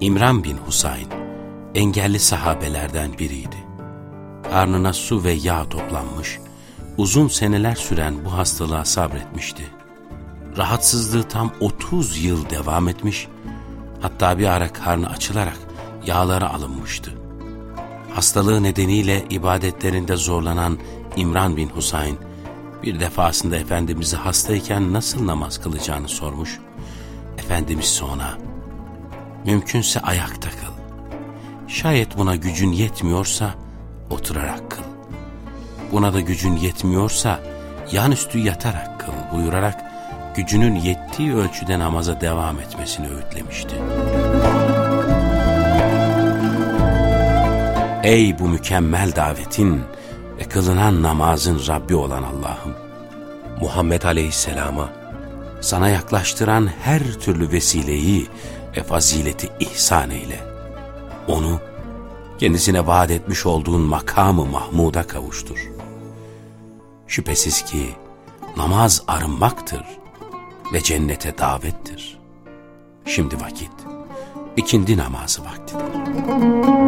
İmran bin Husayn, engelli sahabelerden biriydi. Karnına su ve yağ toplanmış, uzun seneler süren bu hastalığa sabretmişti. Rahatsızlığı tam 30 yıl devam etmiş, hatta bir ara karnı açılarak yağları alınmıştı. Hastalığı nedeniyle ibadetlerinde zorlanan İmran bin Husayn, bir defasında Efendimiz'i hastayken nasıl namaz kılacağını sormuş. Efendimiz sonra, mümkünse ayakta kıl. Şayet buna gücün yetmiyorsa oturarak kıl. Buna da gücün yetmiyorsa yan üstü yatarak kıl buyurarak gücünün yettiği ölçüde namaza devam etmesini öğütlemişti. Ey bu mükemmel davetin ve kılınan namazın Rabbi olan Allah'ım! Muhammed Aleyhisselam'a sana yaklaştıran her türlü vesileyi ve fazileti ihsan eyle. Onu kendisine vaat etmiş olduğun makamı Mahmud'a kavuştur. Şüphesiz ki namaz arınmaktır ve cennete davettir. Şimdi vakit, ikindi namazı vaktidir.